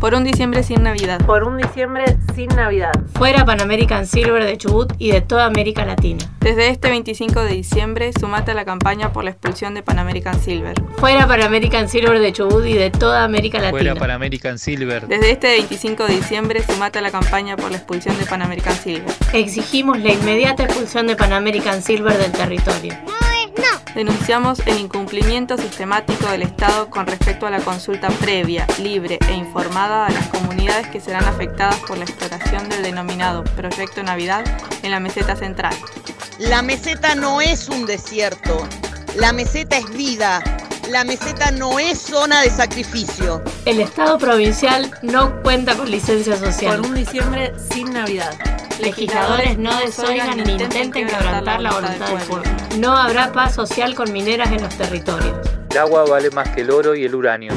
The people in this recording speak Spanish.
Por un diciembre sin Navidad. Por un diciembre sin Navidad. Fuera Pan American Silver de Chubut y de toda América Latina. Desde este 25 de diciembre, sumate a la campaña por la expulsión de Pan American Silver. Fuera Pan American Silver de Chubut y de toda América Latina. Fuera Pan American Silver. Desde este 25 de diciembre, sumate a la campaña por la expulsión de Pan American Silver. Exigimos la inmediata expulsión de Pan American Silver del territorio. Denunciamos el incumplimiento sistemático del Estado con respecto a la consulta previa, libre e informada a las comunidades que serán afectadas por la exploración del denominado Proyecto Navidad en la meseta central. La meseta no es un desierto, la meseta es vida, la meseta no es zona de sacrificio. El Estado provincial no cuenta con licencia social. Por un diciembre sin Navidad. Legisladores no desoigan ni intenten quebrantar la voluntad del pueblo. No habrá paz social con mineras en los territorios. El agua vale más que el oro y el uranio.